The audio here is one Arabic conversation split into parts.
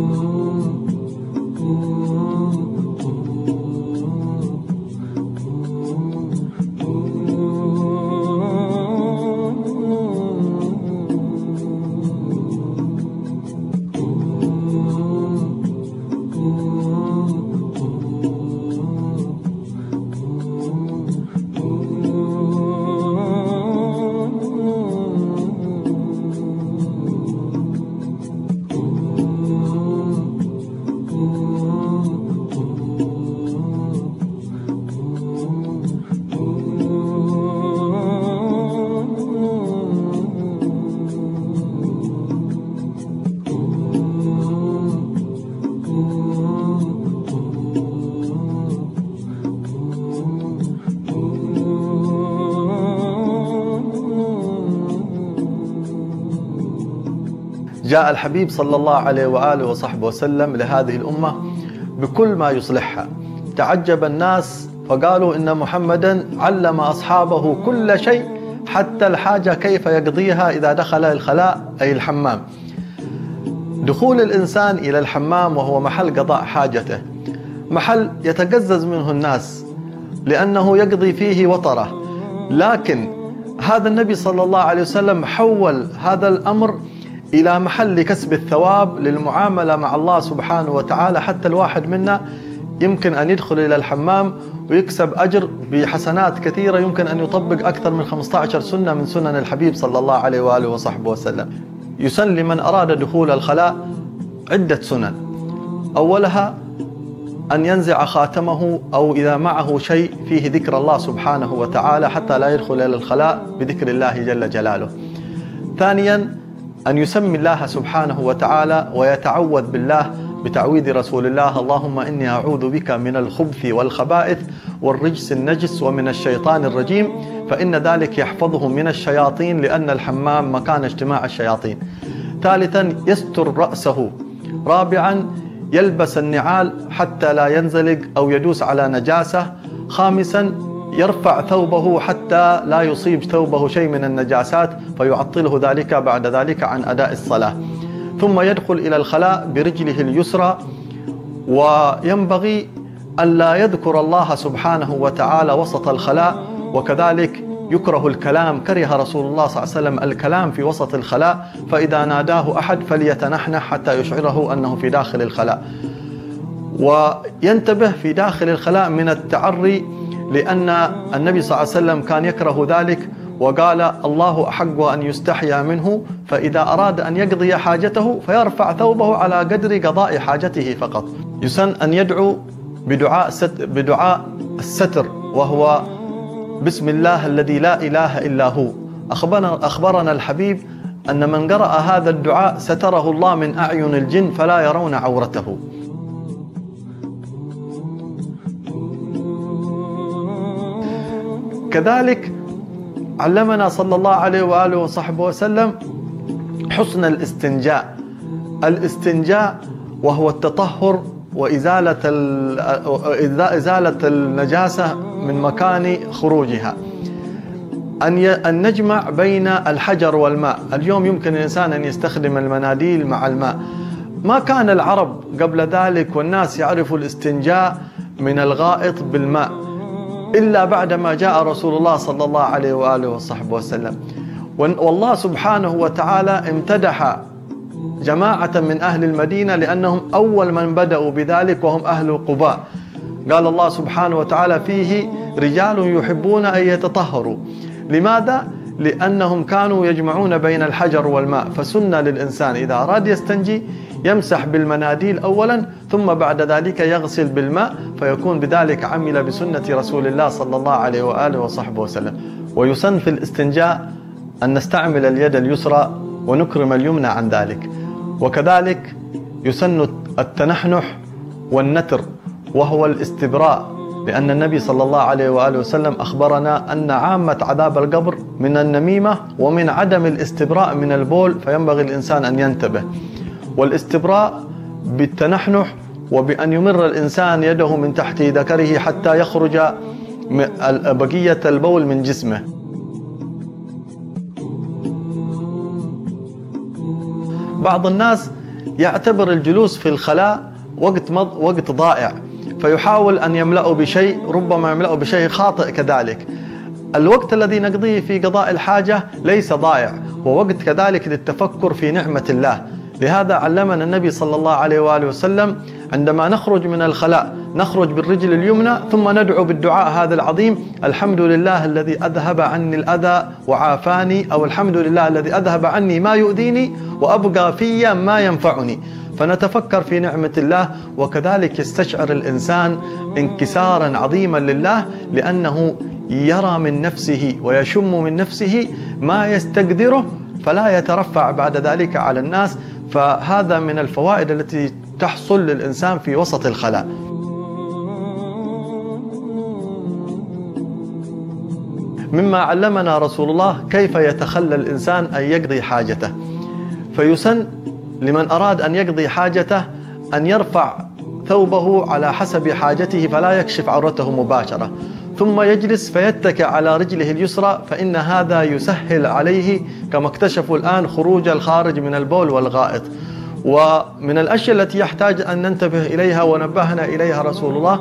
you. جاء الحبيب صلى الله عليه وآله وصحبه وسلم لهذه الأمة بكل ما يصلحها. تعجب الناس فقالوا إن محمدا علم أصحابه كل شيء حتى الحاجة كيف يقضيها إذا دخل الخلاء أي الحمام. دخول الإنسان إلى الحمام وهو محل قضاء حاجته. محل يتقزز منه الناس لأنه يقضي فيه وطره. لكن هذا النبي صلى الله عليه وسلم حول هذا الأمر إلى محل كسب الثواب للمعاملة مع الله سبحانه وتعالى حتى الواحد منا يمكن أن يدخل إلى الحمام ويكسب أجر بحسنات كثيرة يمكن أن يطبق أكثر من 15 سنة من سنن الحبيب صلى الله عليه وآله وصحبه وسلم. يسن لمن أراد دخول الخلاء عدة سنن. أولها أن ينزع خاتمه أو إذا معه شيء فيه ذكر الله سبحانه وتعالى حتى لا يدخل إلى الخلاء بذكر الله جل جلاله. ثانيا أن يسمي الله سبحانه وتعالى ويتعوذ بالله بتعويذ رسول الله. اللهم إني أعوذ بك من الخبث والخبائث والرجس النجس ومن الشيطان الرجيم. فإن ذلك يحفظه من الشياطين لأن الحمام مكان اجتماع الشياطين. ثالثا يستر رأسه. رابعا يلبس النعال حتى لا ينزلق أو يدوس على نجاسة. خامسا يرفع ثوبه حتى لا يصيب ثوبه شيء من النجاسات فيعطله ذلك بعد ذلك عن أداء الصلاة. ثم يدخل إلى الخلاء برجله اليسرى وينبغي أن لا يذكر الله سبحانه وتعالى وسط الخلاء وكذلك يكره الكلام كره رسول الله صلى الله عليه وسلم الكلام في وسط الخلاء فإذا ناداه أحد فليتنحنح حتى يشعره أنه في داخل الخلاء. وينتبه في داخل الخلاء من التعري لأن النبي صلى الله عليه وسلم كان يكره ذلك وقال الله أحق أن يستحيا منه فإذا أراد أن يقضي حاجته فيرفع ثوبه على قدر قضاء حاجته فقط. يسن أن يدعو بدعاء, ست بدعاء الستر وهو بسم الله الذي لا إله إلا هو. أخبرنا, أخبرنا الحبيب أن من قرأ هذا الدعاء ستره الله من أعين الجن فلا يرون عورته. كذلك علمنا صلى الله عليه وآله وصحبه وسلم حسن الاستنجاء. الاستنجاء وهو التطهر وإزالة إزالة النجاسة من مكان خروجها. أن أن نجمع بين الحجر والماء. اليوم يمكن الإنسان أن يستخدم المناديل مع الماء. ما كان العرب قبل ذلك والناس يعرفوا الاستنجاء من الغائط بالماء. إلا بعدما جاء رسول الله صلى الله عليه وآله وصحبه وسلم. والله سبحانه وتعالى امتدح جماعة من أهل المدينة لأنهم أول من بدأوا بذلك وهم أهل قباء قال الله سبحانه وتعالى فيه رجال يحبون أن يتطهروا. لماذا؟ لأنهم كانوا يجمعون بين الحجر والماء. فسن للإنسان إذا أراد يستنجي يمسح بالمناديل أولا ثم بعد ذلك يغسل بالماء فيكون بذلك عمل بسنة رسول الله صلى الله عليه وآله وصحبه وسلم. ويسن في الاستنجاء أن نستعمل اليد اليسرى ونكرم اليمنى عن ذلك. وكذلك يسن التنحنح والنتر وهو الاستبراء لأن النبي صلى الله عليه وآله وسلم أخبرنا أن عامة عذاب القبر من النميمة ومن عدم الاستبراء من البول فينبغي الإنسان أن ينتبه. والاستبراء بالتنحنح وبأن يمر الإنسان يده من تحت ذكره حتى يخرج بقية البول من جسمه. بعض الناس يعتبر الجلوس في الخلاء وقت مض... وقت ضائع فيحاول أن يملأه بشيء ربما يملأه بشيء خاطئ كذلك. الوقت الذي نقضيه في قضاء الحاجة ليس ضائع ووقت كذلك للتفكر في نعمة الله. لهذا علمنا النبي صلى الله عليه وآله وسلم عندما نخرج من الخلاء نخرج بالرجل اليمنى ثم ندعو بالدعاء هذا العظيم الحمد لله الذي أذهب عني الأذى وعافاني أو الحمد لله الذي أذهب عني ما يؤذيني وأبقى في ما ينفعني. فنتفكر في نعمة الله وكذلك يستشعر الإنسان انكسارا عظيما لله لأنه يرى من نفسه ويشم من نفسه ما يستقدره فلا يترفع بعد ذلك على الناس فهذا من الفوائد التي تحصل للإنسان في وسط الخلاء. مما علمنا رسول الله كيف يتخلى الإنسان أن يقضي حاجته. فيسن لمن أراد أن يقضي حاجته أن يرفع ثوبه على حسب حاجته فلا يكشف عورته مباشرة. ثم يجلس فيتكئ على رجله اليسرى فإن هذا يسهل عليه كما اكتشفوا الآن خروج الخارج من البول والغائط. ومن الأشياء التي يحتاج أن ننتبه إليها ونبهنا إليها رسول الله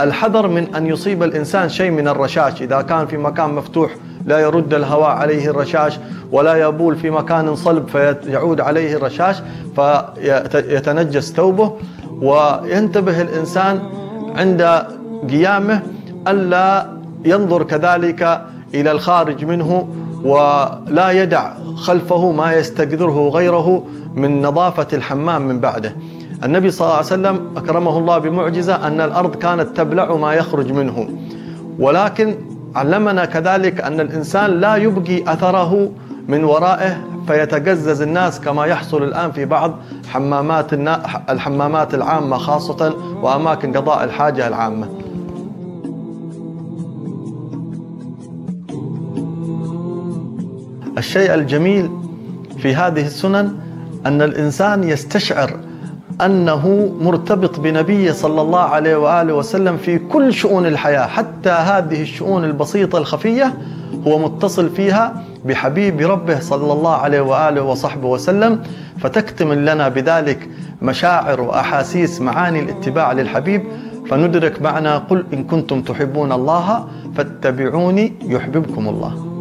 الحذر من أن يصيب الإنسان شيء من الرشاش. إذا كان في مكان مفتوح لا يرد الهواء عليه الرشاش ولا يبول في مكان صلب فيعود عليه الرشاش فيتنجس ثوبه. وينتبه الإنسان عند قيامه ألا ينظر كذلك إلى الخارج منه ولا يدع خلفه ما يستقدره غيره من نظافة الحمام من بعده. النبي صلى الله عليه وسلم أكرمه الله بمعجزة أن الأرض كانت تبلع ما يخرج منه. ولكن علمنا كذلك أن الإنسان لا يبقي أثره من ورائه فيتقزز الناس كما يحصل الآن في بعض حمامات الحمامات العامة خاصة وأماكن قضاء الحاجة العامة. الشيء الجميل في هذه السنن أن الإنسان يستشعر أنه مرتبط بنبيه صلى الله عليه وآله وسلم في كل شؤون الحياة حتى هذه الشؤون البسيطة الخفية هو متصل فيها بحبيب ربه صلى الله عليه وآله وصحبه وسلم فتكتمل لنا بذلك مشاعر وأحاسيس معاني الاتباع للحبيب فندرك معنى قل إن كنتم تحبون الله فاتبعوني يحببكم الله.